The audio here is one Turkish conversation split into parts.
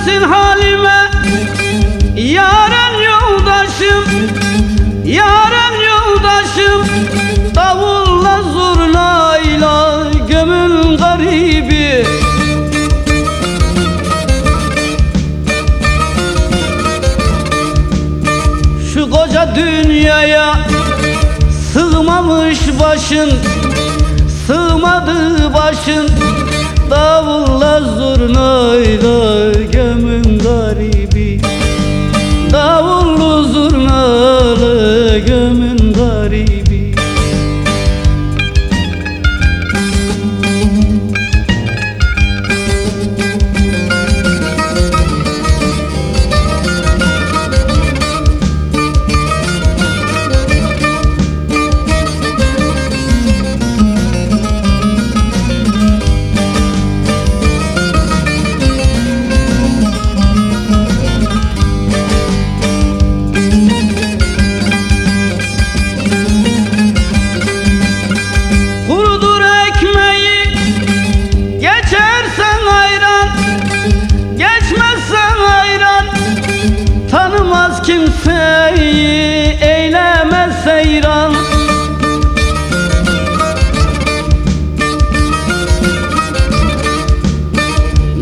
Üzülmesin halime. Yaren yoldaşım Yaren yoldaşım. Davulla zurnayla Gömün garibi. Şu koca dünyaya Sığmamış başın Sığmadı başın Davulla zurnayla gömün garibi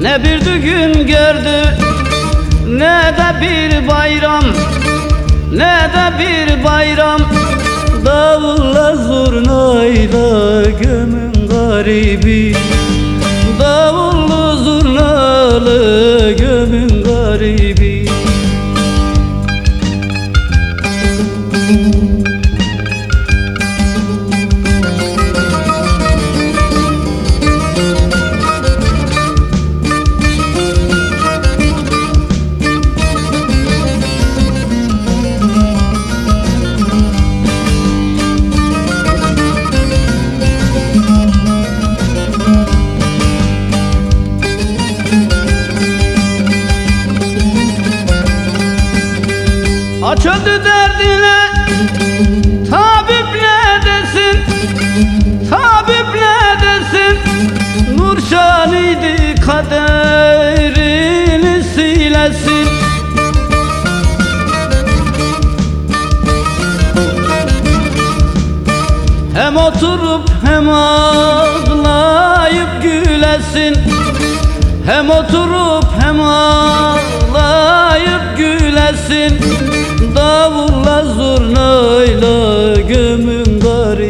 Ne bir düğün gördü Ne de bir bayram Ne de bir bayram. Davulla zurnayla gömün garibi. Davullu zurnalı gömün garibi. Aç öldü derdine. Tabip ne desin? Tabip ne desin? Nurşan idi kaderini silesin. Hem oturup hem ağlayıp gülesin. Hem oturup hem ağlayıp gülesin yarı